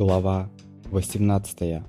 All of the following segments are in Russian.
Глава 18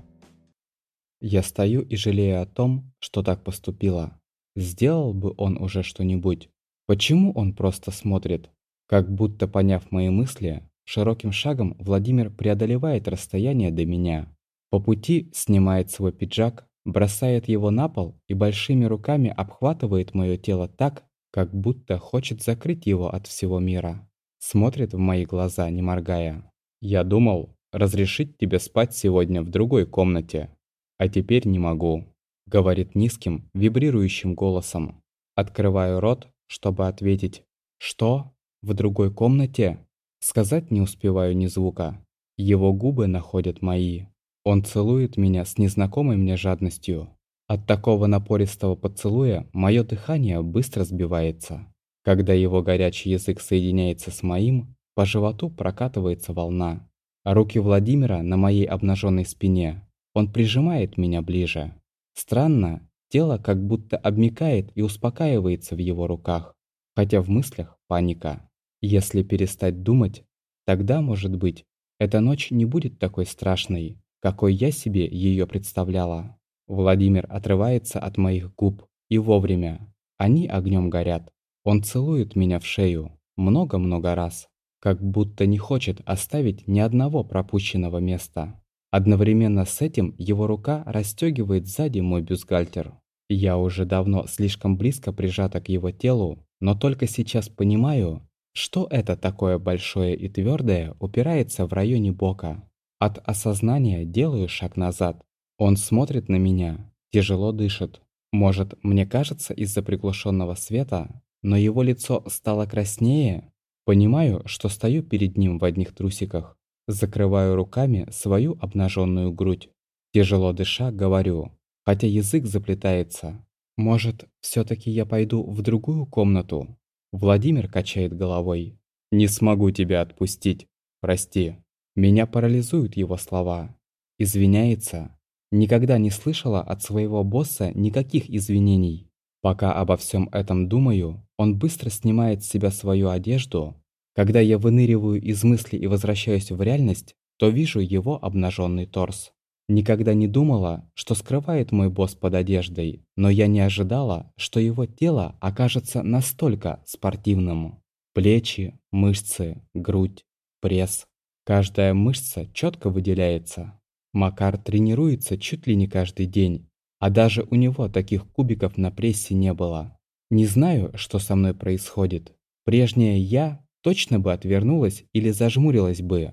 Я стою и жалею о том, что так поступила. Сделал бы он уже что-нибудь. Почему он просто смотрит? Как будто поняв мои мысли, широким шагом Владимир преодолевает расстояние до меня. По пути снимает свой пиджак, бросает его на пол и большими руками обхватывает мое тело так, как будто хочет закрыть его от всего мира. Смотрит в мои глаза, не моргая. Я думал, разрешить тебе спать сегодня в другой комнате, а теперь не могу», — говорит низким, вибрирующим голосом. Открываю рот, чтобы ответить «Что? В другой комнате?» Сказать не успеваю ни звука. Его губы находят мои. Он целует меня с незнакомой мне жадностью. От такого напористого поцелуя мое дыхание быстро сбивается. Когда его горячий язык соединяется с моим, по животу прокатывается волна. Руки Владимира на моей обнаженной спине. Он прижимает меня ближе. Странно, тело как будто обмикает и успокаивается в его руках. Хотя в мыслях паника. Если перестать думать, тогда, может быть, эта ночь не будет такой страшной, какой я себе ее представляла. Владимир отрывается от моих губ, и вовремя. Они огнем горят. Он целует меня в шею много-много раз как будто не хочет оставить ни одного пропущенного места. Одновременно с этим его рука расстегивает сзади мой бюстгальтер. Я уже давно слишком близко прижата к его телу, но только сейчас понимаю, что это такое большое и твердое упирается в районе бока. От осознания делаю шаг назад. Он смотрит на меня, тяжело дышит. Может, мне кажется из-за приглушенного света, но его лицо стало краснее, Понимаю, что стою перед ним в одних трусиках, закрываю руками свою обнаженную грудь. Тяжело дыша, говорю, хотя язык заплетается. Может, все таки я пойду в другую комнату? Владимир качает головой. Не смогу тебя отпустить. Прости. Меня парализуют его слова. Извиняется. Никогда не слышала от своего босса никаких извинений. Пока обо всем этом думаю, он быстро снимает с себя свою одежду. Когда я выныриваю из мысли и возвращаюсь в реальность, то вижу его обнаженный торс. Никогда не думала, что скрывает мой босс под одеждой, но я не ожидала, что его тело окажется настолько спортивным. Плечи, мышцы, грудь, пресс. Каждая мышца четко выделяется. Макар тренируется чуть ли не каждый день, а даже у него таких кубиков на прессе не было. Не знаю, что со мной происходит. Прежняя я точно бы отвернулась или зажмурилась бы.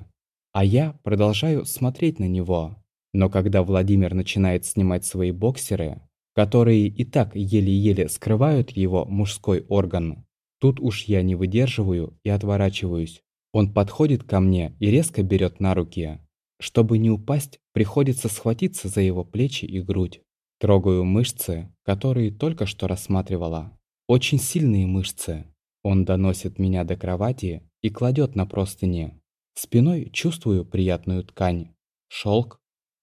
А я продолжаю смотреть на него. Но когда Владимир начинает снимать свои боксеры, которые и так еле-еле скрывают его мужской орган, тут уж я не выдерживаю и отворачиваюсь. Он подходит ко мне и резко берет на руки. Чтобы не упасть, приходится схватиться за его плечи и грудь. Трогаю мышцы, которые только что рассматривала. Очень сильные мышцы. Он доносит меня до кровати и кладет на простыни. Спиной чувствую приятную ткань. Шелк.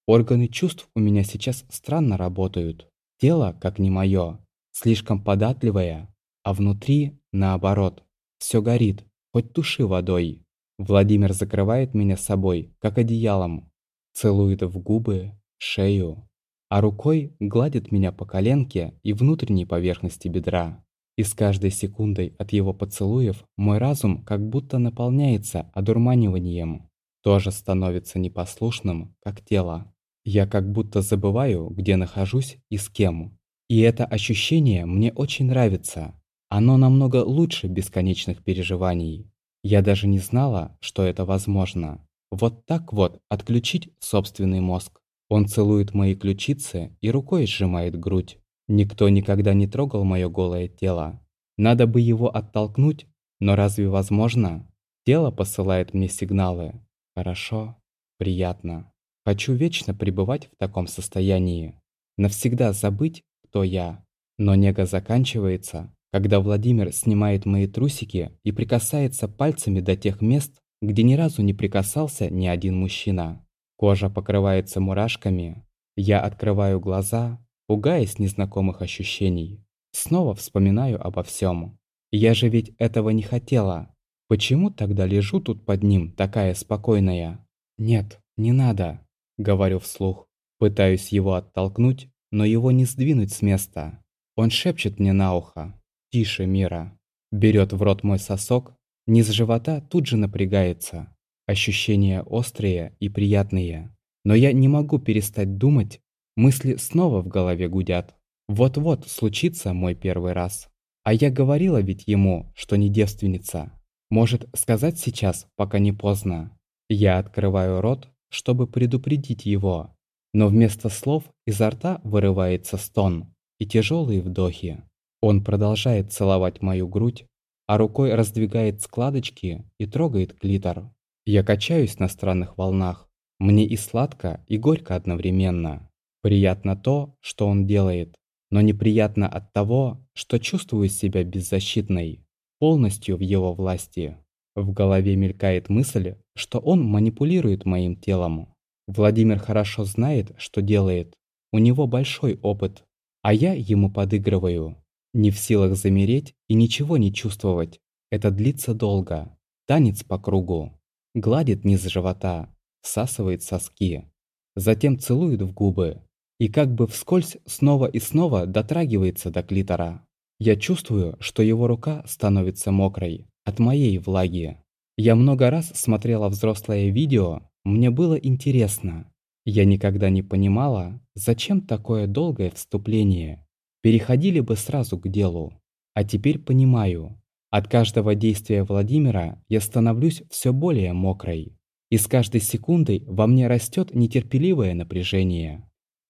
Органы чувств у меня сейчас странно работают. Тело, как не мое, слишком податливое, а внутри, наоборот, все горит, хоть туши водой. Владимир закрывает меня собой, как одеялом. Целует в губы, шею, а рукой гладит меня по коленке и внутренней поверхности бедра. И с каждой секундой от его поцелуев мой разум как будто наполняется одурманиванием. Тоже становится непослушным, как тело. Я как будто забываю, где нахожусь и с кем. И это ощущение мне очень нравится. Оно намного лучше бесконечных переживаний. Я даже не знала, что это возможно. Вот так вот отключить собственный мозг. Он целует мои ключицы и рукой сжимает грудь. Никто никогда не трогал мое голое тело. Надо бы его оттолкнуть, но разве возможно? Тело посылает мне сигналы. Хорошо, приятно. Хочу вечно пребывать в таком состоянии. Навсегда забыть, кто я. Но нега заканчивается, когда Владимир снимает мои трусики и прикасается пальцами до тех мест, где ни разу не прикасался ни один мужчина. Кожа покрывается мурашками. Я открываю глаза, пугаясь незнакомых ощущений. Снова вспоминаю обо всем. Я же ведь этого не хотела. Почему тогда лежу тут под ним, такая спокойная? Нет, не надо», — говорю вслух. Пытаюсь его оттолкнуть, но его не сдвинуть с места. Он шепчет мне на ухо. «Тише, Мира». Берет в рот мой сосок, низ живота тут же напрягается. Ощущения острые и приятные. Но я не могу перестать думать, мысли снова в голове гудят. Вот-вот случится мой первый раз. А я говорила ведь ему, что не девственница. Может, сказать сейчас, пока не поздно. Я открываю рот, чтобы предупредить его. Но вместо слов изо рта вырывается стон и тяжелые вдохи. Он продолжает целовать мою грудь, а рукой раздвигает складочки и трогает клитор. Я качаюсь на странных волнах. Мне и сладко, и горько одновременно. Приятно то, что он делает, но неприятно от того, что чувствую себя беззащитной, полностью в его власти. В голове мелькает мысль, что он манипулирует моим телом. Владимир хорошо знает, что делает. У него большой опыт, а я ему подыгрываю. Не в силах замереть и ничего не чувствовать. Это длится долго. Танец по кругу. Гладит низ живота, всасывает соски. Затем целует в губы. И как бы вскользь снова и снова дотрагивается до клитора. Я чувствую, что его рука становится мокрой от моей влаги. Я много раз смотрела взрослое видео, мне было интересно. Я никогда не понимала, зачем такое долгое вступление. Переходили бы сразу к делу. А теперь понимаю, от каждого действия Владимира я становлюсь все более мокрой. И с каждой секундой во мне растет нетерпеливое напряжение.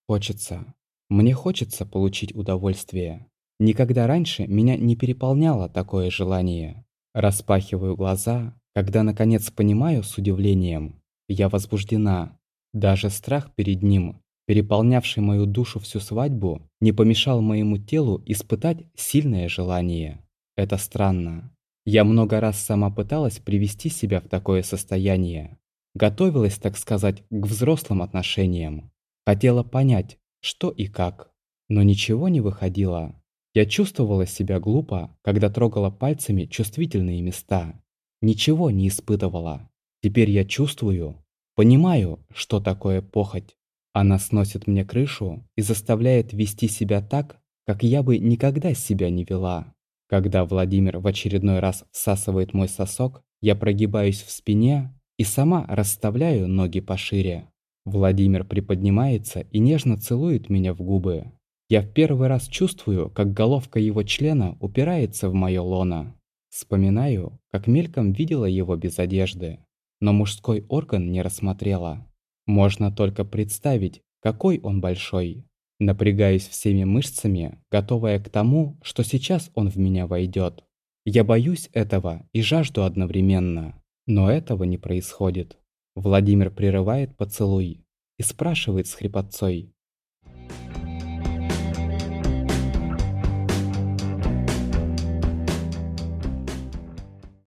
Хочется. Мне хочется получить удовольствие. Никогда раньше меня не переполняло такое желание. Распахиваю глаза, когда наконец понимаю с удивлением. Я возбуждена. Даже страх перед ним, переполнявший мою душу всю свадьбу, не помешал моему телу испытать сильное желание. Это странно. Я много раз сама пыталась привести себя в такое состояние. Готовилась, так сказать, к взрослым отношениям. Хотела понять, что и как. Но ничего не выходило. Я чувствовала себя глупо, когда трогала пальцами чувствительные места. Ничего не испытывала. Теперь я чувствую, понимаю, что такое похоть. Она сносит мне крышу и заставляет вести себя так, как я бы никогда себя не вела. Когда Владимир в очередной раз всасывает мой сосок, я прогибаюсь в спине и сама расставляю ноги пошире. Владимир приподнимается и нежно целует меня в губы. Я в первый раз чувствую, как головка его члена упирается в моё лоно. Вспоминаю, как мельком видела его без одежды, но мужской орган не рассмотрела. Можно только представить, какой он большой. Напрягаюсь всеми мышцами, готовая к тому, что сейчас он в меня войдет. Я боюсь этого и жажду одновременно. Но этого не происходит. Владимир прерывает поцелуй и спрашивает с хрипотцой.